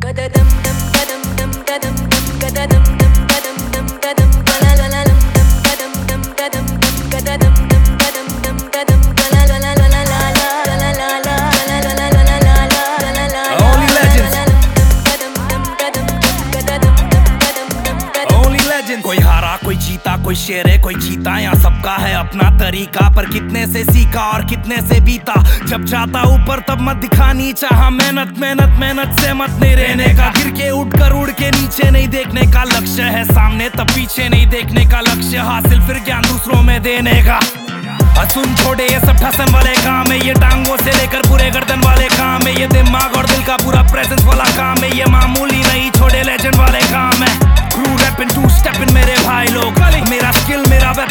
Got a. Legends. कोई हारा, कोई जीता, कोई शेर है कोई जीता, यहाँ सबका है अपना तरीका। पर कितने से सीखा और कितने से बीता? जब जाता ऊपर, तब मत दिखानी। चाहा मेहनत मेहनत मेहनत से मत नहीं रहने का। गिर के उठ कर, उड़ के नीचे नहीं देखने का लक्ष्य है। सामने तब पीछे नहीं देखने का लक्ष्य। हासिल फिर ज्ञान दूसरों में देने का। और सुन छोड़े, ये सब ठसन वाले काम है। ये टांगों से लेकर पूरे गर्दन वाले काम है। ये दिमाग और दिल का पूरा प्रेजेंस वाला काम है। ये मामूली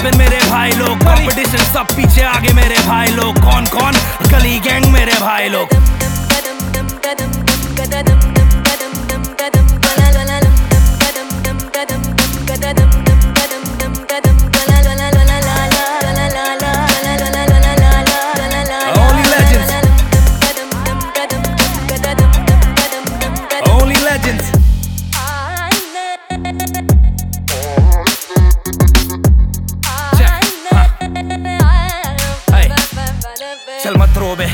वेपन मेरे भाई लोग कंपटीशन सब पीछे आगे मेरे भाई लोग कौन कौन गली गैंग मेरे भाई लोग चल मत रो बे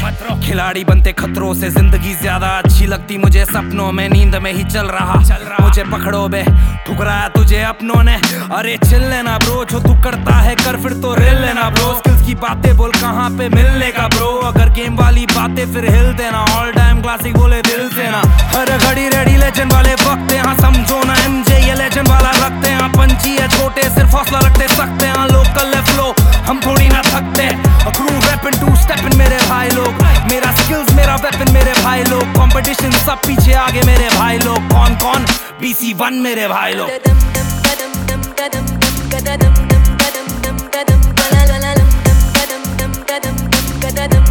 खिलाड़ी बनते खतरों से। ज़िंदगी ज़्यादा अच्छी लगती मुझे सपनों में। नींद में ही चल रहा। मुझे पकड़ो बे। ठुकराया तुझे अपनों ने। अरे चिल लेना ब्रो। जो तू करता है कर, फिर तो रिल लेना ब्रो। स्किल्स की बातें बोल कहाँ पे मिलने का ब्रो। अगर गेम वाली बातें फिर हिल देना। ऑल टाइम क्लासिक बोले दिल से ना हर घड़ी रेडी लेजेंड वाले वक्त यहाँ समझो ना एमजे ये लेजेंड वाला रखते हैं। पंची है छोटे। सिर्फ़ हौसला रखते सकते हैं। लोकल है फ्लो हम थोड़ी ना थकते। क्रू रैपिंग टू कंपटीशन सब पीछे आगे मेरे भाई लोग कौन कौन बीसी वन मेरे भाई लोग da dum